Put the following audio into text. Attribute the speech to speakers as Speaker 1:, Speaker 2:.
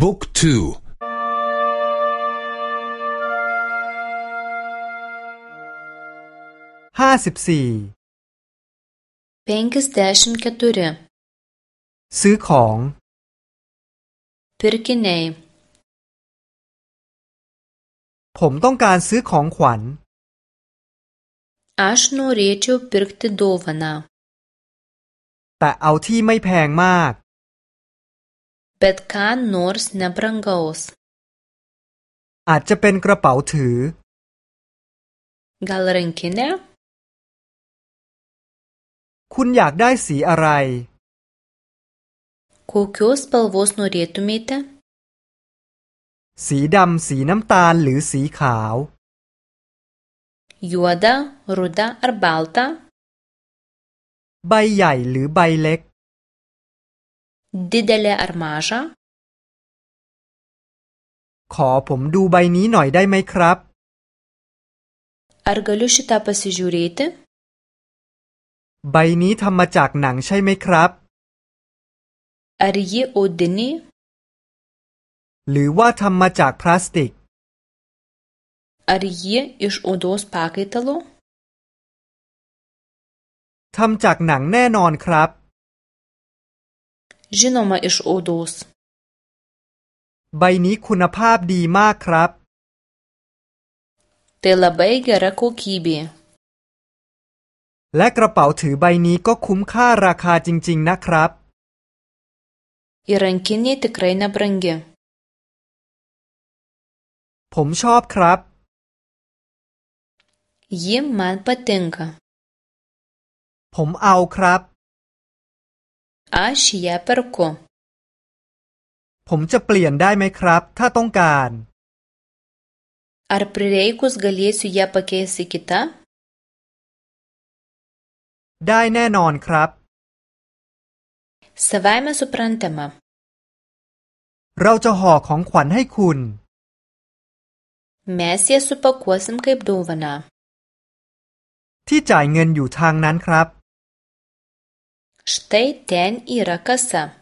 Speaker 1: บุ๊กทู
Speaker 2: ห้าสิบสี่
Speaker 3: penkiasdešimt keturi
Speaker 2: ซื้อของ
Speaker 3: pirkiniai
Speaker 2: ผมต้องการซื้อของขวัญ
Speaker 3: aš norėčiau pirkti dovaną
Speaker 2: แต่เอาที่ไม่แพงมาก
Speaker 3: bet ką nors nebrangaus
Speaker 2: อาจจะเป็นกระเป๋าถือ
Speaker 3: gal rankinė
Speaker 2: คุณอยากได้สีอะไร
Speaker 3: kokios spalvos norėtumėte
Speaker 2: สีดำสีน้ำตาลหรือสีขาว
Speaker 3: juoda ruda ar balta
Speaker 2: ใบใหญ่หรือใบเล็ก
Speaker 3: didelė ar maža
Speaker 2: ขอผมดูใบนี้หน่อยได้ไหมครับ
Speaker 3: ar galiu šitą pasižiūrėti
Speaker 2: ใบนี้ทำมาจากหนังใช่ไหมครับ
Speaker 3: ar ji odinė
Speaker 2: หรือว่าทำมาจากพลาสติก
Speaker 3: ar ji iš odos pakaitalo
Speaker 2: ทำจากหนังแน่นอนครับ
Speaker 3: žinoma iš odos
Speaker 2: ใบนี้คุณภาพดีมากครับ
Speaker 3: tai labai gera kokybė
Speaker 2: และกระเป๋าถือใบนี้ก็คุ้มค่าราคาจริง ๆ นะครับ
Speaker 3: ir rankinė tikrai nebrangi
Speaker 2: ผมชอบครับ
Speaker 3: ji man patinka
Speaker 2: ผมเอาครับ
Speaker 3: aš ją perku
Speaker 2: ผมจะเปลี่ยนได้ไหมครับ ถ้าต้องการ
Speaker 3: ar prireikus galėsiu ją pakeisti kita
Speaker 2: ได้แน่นอนครับ
Speaker 3: savaime suprantama
Speaker 2: เราจะห่อของขวัญให้คุณ
Speaker 3: mes ją supakuosim kaip dovaną
Speaker 2: ที่จ่ายเงินอยู่ทางนั้นครับ
Speaker 3: štai ten yra kasa